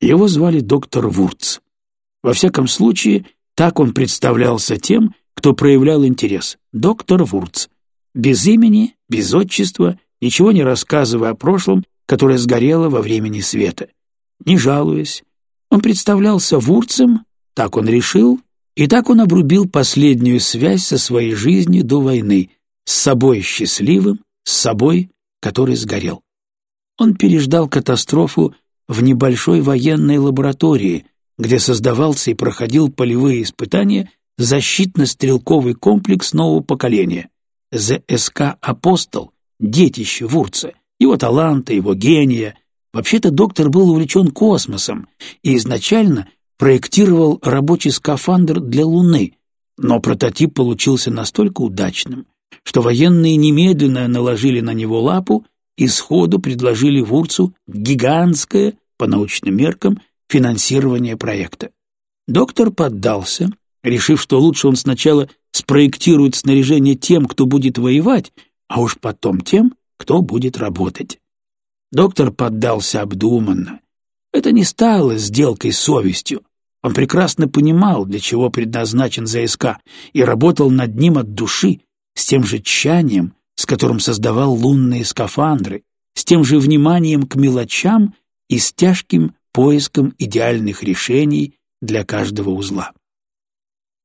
Его звали доктор Вурц. Во всяком случае, так он представлялся тем, кто проявлял интерес. Доктор Вурц. Без имени, без отчества, ничего не рассказывая о прошлом, которое сгорело во времени света. Не жалуясь, он представлялся Вурцем, так он решил, и так он обрубил последнюю связь со своей жизнью до войны, с собой счастливым, с собой, который сгорел. Он переждал катастрофу в небольшой военной лаборатории, где создавался и проходил полевые испытания защитно-стрелковый комплекс нового поколения, ЗСК «Апостол», детище Вурца, его таланта, его гения. Вообще-то доктор был увлечен космосом и изначально проектировал рабочий скафандр для Луны, но прототип получился настолько удачным, что военные немедленно наложили на него лапу и сходу предложили Вурцу гигантское, по научным меркам, финансирование проекта. Доктор поддался, решив, что лучше он сначала спроектирует снаряжение тем, кто будет воевать, а уж потом тем, кто будет работать. Доктор поддался обдуманно. Это не стало сделкой с совестью. Он прекрасно понимал, для чего предназначен ЗСК, и работал над ним от души, с тем же тщанием, с которым создавал лунные скафандры, с тем же вниманием к мелочам и с тяжким поиском идеальных решений для каждого узла.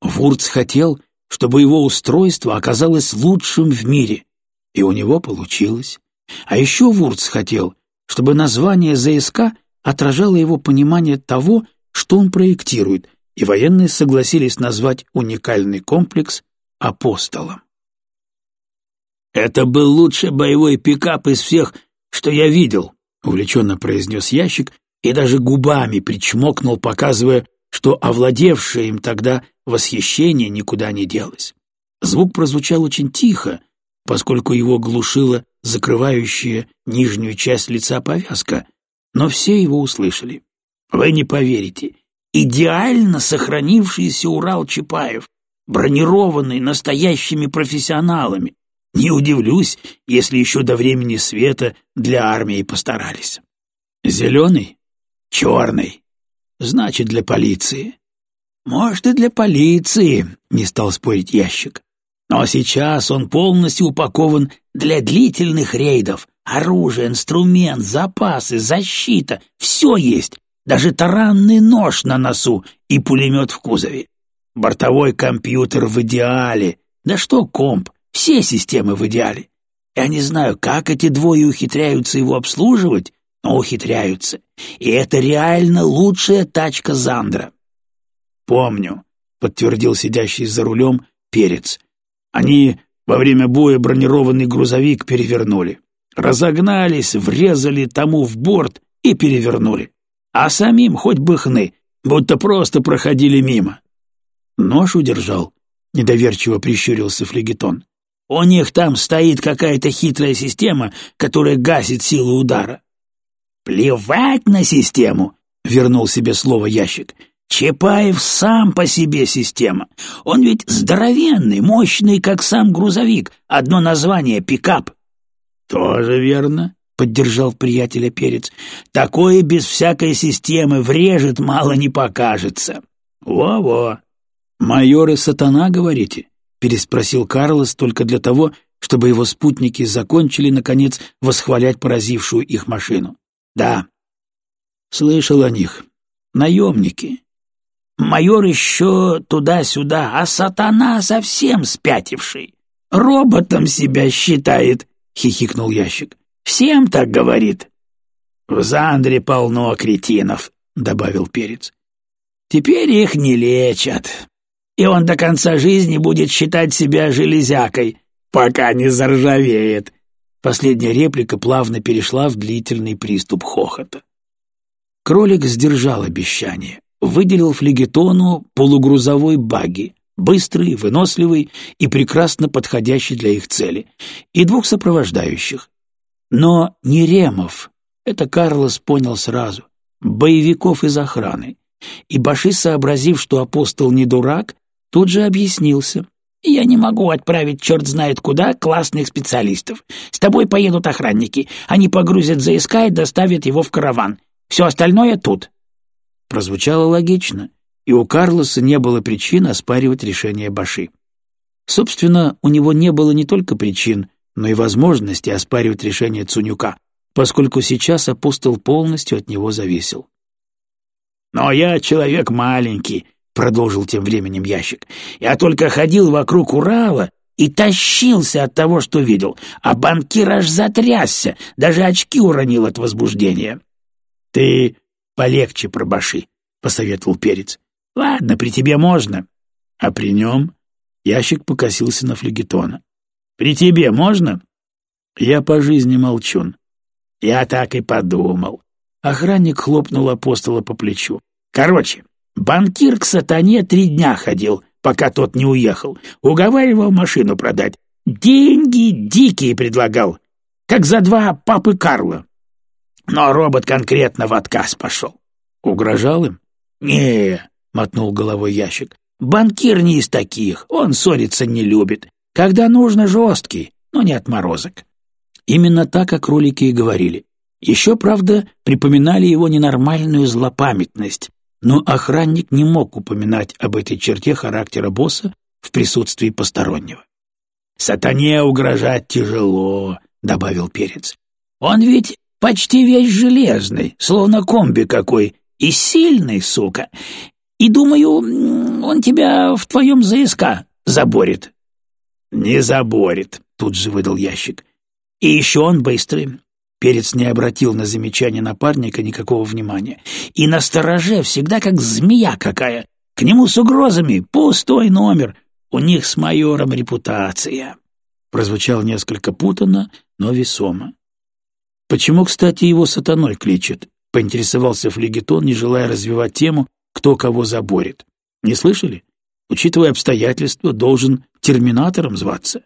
Вурц хотел, чтобы его устройство оказалось лучшим в мире, и у него получилось. А еще Вурц хотел, чтобы название ЗСК отражало его понимание того, что он проектирует, и военные согласились назвать уникальный комплекс «Апостолом». «Это был лучший боевой пикап из всех, что я видел», — увлеченно произнес ящик и даже губами причмокнул, показывая, что овладевшее им тогда восхищение никуда не делось. Звук прозвучал очень тихо, поскольку его глушила закрывающая нижнюю часть лица повязка, но все его услышали. Вы не поверите, идеально сохранившийся Урал-Чапаев, бронированный настоящими профессионалами. Не удивлюсь, если еще до времени света для армии постарались. Зеленый? Черный. Значит, для полиции. Может, и для полиции, не стал спорить ящик. Но сейчас он полностью упакован для длительных рейдов. Оружие, инструмент, запасы, защита — все есть. Даже таранный нож на носу и пулемет в кузове. Бортовой компьютер в идеале. Да что комп, все системы в идеале. Я не знаю, как эти двое ухитряются его обслуживать, но ухитряются. И это реально лучшая тачка Зандра. «Помню», — подтвердил сидящий за рулем Перец. «Они во время боя бронированный грузовик перевернули. Разогнались, врезали тому в борт и перевернули а самим хоть бы хны, будто просто проходили мимо. Нож удержал, недоверчиво прищурился флегетон. У них там стоит какая-то хитрая система, которая гасит силу удара. Плевать на систему, вернул себе слово ящик. Чапаев сам по себе система. Он ведь здоровенный, мощный, как сам грузовик. Одно название — пикап. Тоже верно, — поддержал приятеля Перец. «Такое без всякой системы врежет, мало не покажется». «Во-во». «Майоры сатана, говорите?» — переспросил Карлос только для того, чтобы его спутники закончили, наконец, восхвалять поразившую их машину. «Да». «Слышал о них. Наемники. Майор еще туда-сюда, а сатана совсем спятивший. Роботом себя считает», — хихикнул ящик. Всем так говорит. В Зандре полно кретинов, добавил Перец. Теперь их не лечат. И он до конца жизни будет считать себя железякой, пока не заржавеет. Последняя реплика плавно перешла в длительный приступ хохота. Кролик сдержал обещание, выделил флегетону полугрузовой багги, быстрый, выносливый и прекрасно подходящий для их цели, и двух сопровождающих, но не Ремов, это Карлос понял сразу, боевиков из охраны. И Баши, сообразив, что апостол не дурак, тут же объяснился. «Я не могу отправить черт знает куда классных специалистов. С тобой поедут охранники. Они погрузят ЗСК и доставят его в караван. Все остальное тут». прозвучало логично, и у Карлоса не было причин оспаривать решение Баши. Собственно, у него не было не только причин, но и возможности оспаривать решение Цунюка, поскольку сейчас апостол полностью от него зависел. «Но я человек маленький», — продолжил тем временем ящик. «Я только ходил вокруг Урала и тащился от того, что видел, а банкир аж затрясся, даже очки уронил от возбуждения». «Ты полегче пробаши», — посоветовал Перец. «Ладно, при тебе можно». «А при нем?» Ящик покосился на флегетона. «При тебе можно?» «Я по жизни молчун». «Я так и подумал». Охранник хлопнул апостола по плечу. «Короче, банкир к сатане три дня ходил, пока тот не уехал. Уговаривал машину продать. Деньги дикие предлагал, как за два папы Карла. Но робот конкретно в отказ пошел. Угрожал им? не мотнул головой ящик. Банкир не из таких, он ссориться не любит. Когда нужно, жесткий, но не отморозок. Именно так, как кролики и говорили. Еще, правда, припоминали его ненормальную злопамятность, но охранник не мог упоминать об этой черте характера босса в присутствии постороннего. «Сатане угрожать тяжело», — добавил Перец. «Он ведь почти весь железный, словно комби какой, и сильный, сука. И, думаю, он тебя в твоем ЗСК заборет». «Не заборет», — тут же выдал ящик. «И еще он быстрый. Перец не обратил на замечание напарника никакого внимания. И на стороже всегда как змея какая. К нему с угрозами пустой номер. У них с майором репутация. Прозвучал несколько путанно, но весомо. Почему, кстати, его сатаной кличет? Поинтересовался флегетон, не желая развивать тему, кто кого заборет. Не слышали? Учитывая обстоятельства, должен терминатором зваться.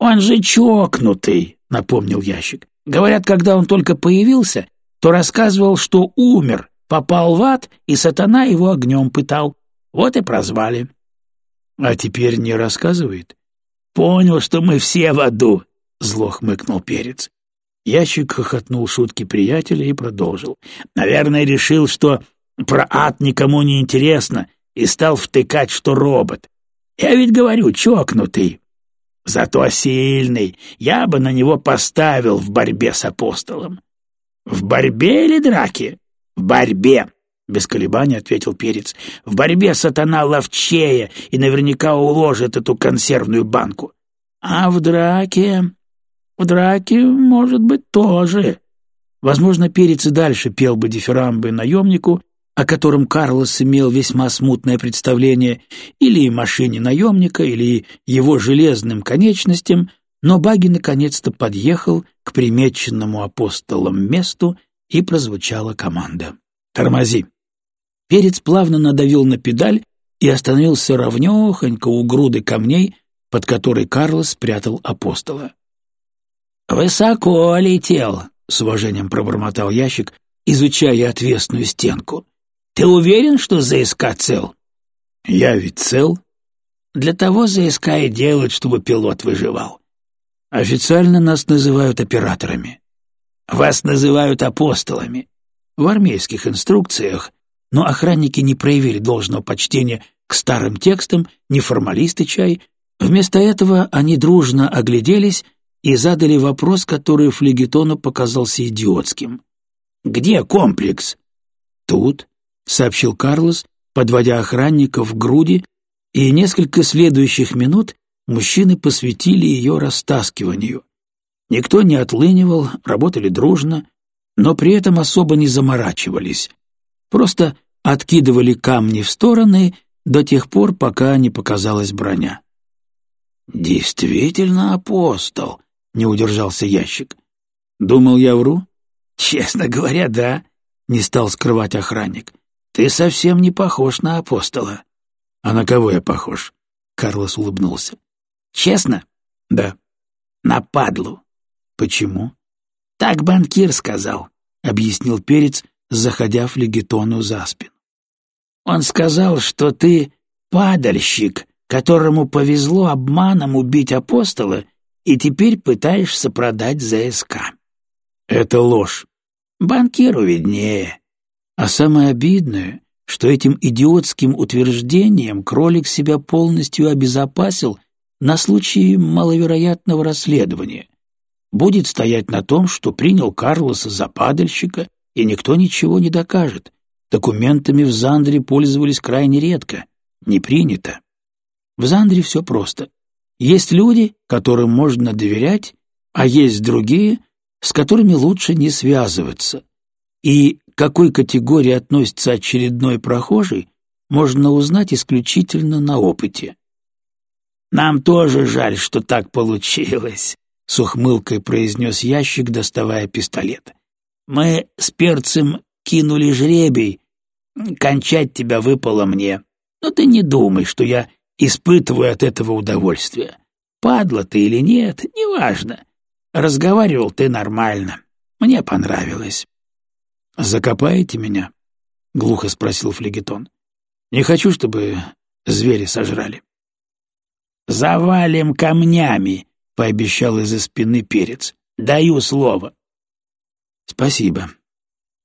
«Он же чокнутый», — напомнил ящик. Говорят, когда он только появился, то рассказывал, что умер, попал в ад, и сатана его огнем пытал. Вот и прозвали. А теперь не рассказывает? Понял, что мы все в аду, зло хмыкнул перец. Ящик хохотнул шутки приятеля и продолжил. Наверное, решил, что про ад никому не интересно, и стал втыкать, что робот. Я ведь говорю, чокнутый. Зато сильный, я бы на него поставил в борьбе с апостолом. В борьбе или драке? В борьбе, без колебаний ответил Перец. В борьбе сатана ловчее и наверняка уложит эту консервную банку. А в драке... В драке, может быть, тоже. Возможно, Перец и дальше пел бы дифирамбы наемнику, о котором Карлос имел весьма смутное представление, или машине наемника, или его железным конечностям, но Баги наконец-то подъехал к примеченному апостолом месту, и прозвучала команда. «Тормози!» Перец плавно надавил на педаль и остановился ровнёхонько у груды камней, под которой Карлос спрятал апостола. «Высоко летел!» — с уважением пробормотал ящик, изучая отвесную стенку. Ты уверен, что ЗСК цел? Я ведь цел. Для того ЗСК и делают, чтобы пилот выживал. Официально нас называют операторами. Вас называют апостолами. В армейских инструкциях, но охранники не проявили должного почтения к старым текстам, не формалисты чай. Вместо этого они дружно огляделись и задали вопрос, который флегетону показался идиотским. «Где комплекс?» «Тут», — сообщил Карлос, подводя охранников к груди, и несколько следующих минут мужчины посвятили ее растаскиванию. Никто не отлынивал, работали дружно, но при этом особо не заморачивались. Просто откидывали камни в стороны до тех пор, пока не показалась броня. «Действительно апостол», — не удержался ящик. «Думал, я вру?» «Честно говоря, да», — не стал скрывать охранник. Ты совсем не похож на апостола. А на кого я похож? Карлос улыбнулся. Честно? Да. На падлу. Почему? Так банкир сказал, объяснил Перец, заходя в легетону за спину. Он сказал, что ты падальщик, которому повезло обманом убить апостола, и теперь пытаешься продать ЗСК. Это ложь. Банкиру виднее. А самое обидное, что этим идиотским утверждением кролик себя полностью обезопасил на случай маловероятного расследования. Будет стоять на том, что принял Карлоса за падальщика, и никто ничего не докажет. Документами в Зандре пользовались крайне редко. Не принято. В Зандре все просто. Есть люди, которым можно доверять, а есть другие, с которыми лучше не связываться. И какой категории относится очередной прохожий, можно узнать исключительно на опыте. «Нам тоже жаль, что так получилось», — с ухмылкой произнес ящик, доставая пистолет. «Мы с перцем кинули жребий. Кончать тебя выпало мне. Но ты не думай, что я испытываю от этого удовольствие. Падла ты или нет, неважно. Разговаривал ты нормально. Мне понравилось. «Закопаете меня?» — глухо спросил флегетон. «Не хочу, чтобы звери сожрали». «Завалим камнями», — пообещал из-за спины перец. «Даю слово». «Спасибо».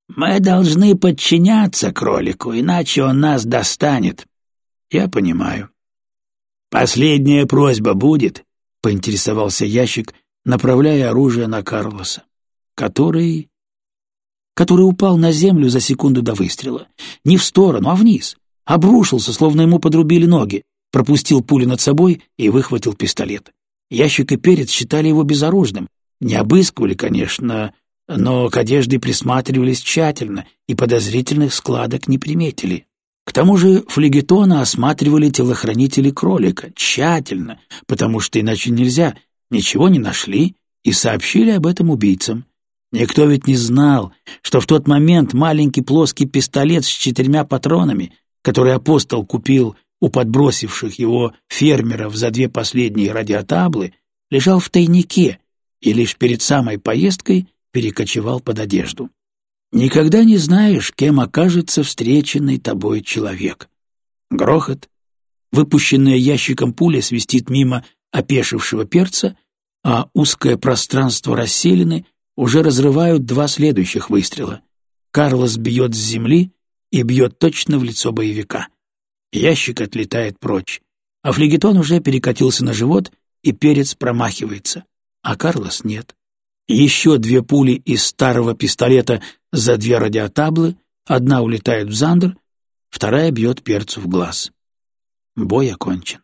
«Мы должны подчиняться кролику, иначе он нас достанет». «Я понимаю». «Последняя просьба будет?» — поинтересовался ящик, направляя оружие на Карлоса, который... который упал на землю за секунду до выстрела. Не в сторону, а вниз. Обрушился, словно ему подрубили ноги, пропустил пулю над собой и выхватил пистолет. Ящик и перец считали его безоружным. Не обыскивали, конечно, но к одежде присматривались тщательно и подозрительных складок не приметили. К тому же флегетона осматривали телохранители кролика тщательно, потому что иначе нельзя, ничего не нашли и сообщили об этом убийцам. Никто ведь не знал, что в тот момент маленький плоский пистолет с четырьмя патронами, который апостол купил у подбросивших его фермеров за две последние радиотаблы, лежал в тайнике и лишь перед самой поездкой перекочевал под одежду. Никогда не знаешь, кем окажется встреченный тобой человек. Грохот. Выпущенная ящиком пуля свистит мимо опешившего перца, а узкое пространство расселены уже разрывают два следующих выстрела. Карлос бьет с земли и бьет точно в лицо боевика. Ящик отлетает прочь, а флегетон уже перекатился на живот, и перец промахивается, а Карлос нет. Еще две пули из старого пистолета за две радиотаблы, одна улетает в Зандер, вторая бьет перцу в глаз. Бой окончен.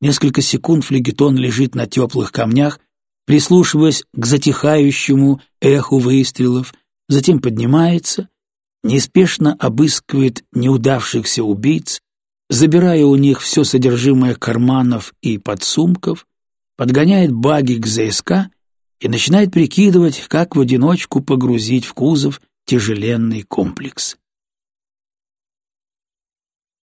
Несколько секунд флегетон лежит на теплых камнях, прислушиваясь к затихающему эху выстрелов, затем поднимается, неспешно обыскивает неудавшихся убийц, забирая у них все содержимое карманов и подсумков, подгоняет баги к ЗСК и начинает прикидывать, как в одиночку погрузить в кузов тяжеленный комплекс.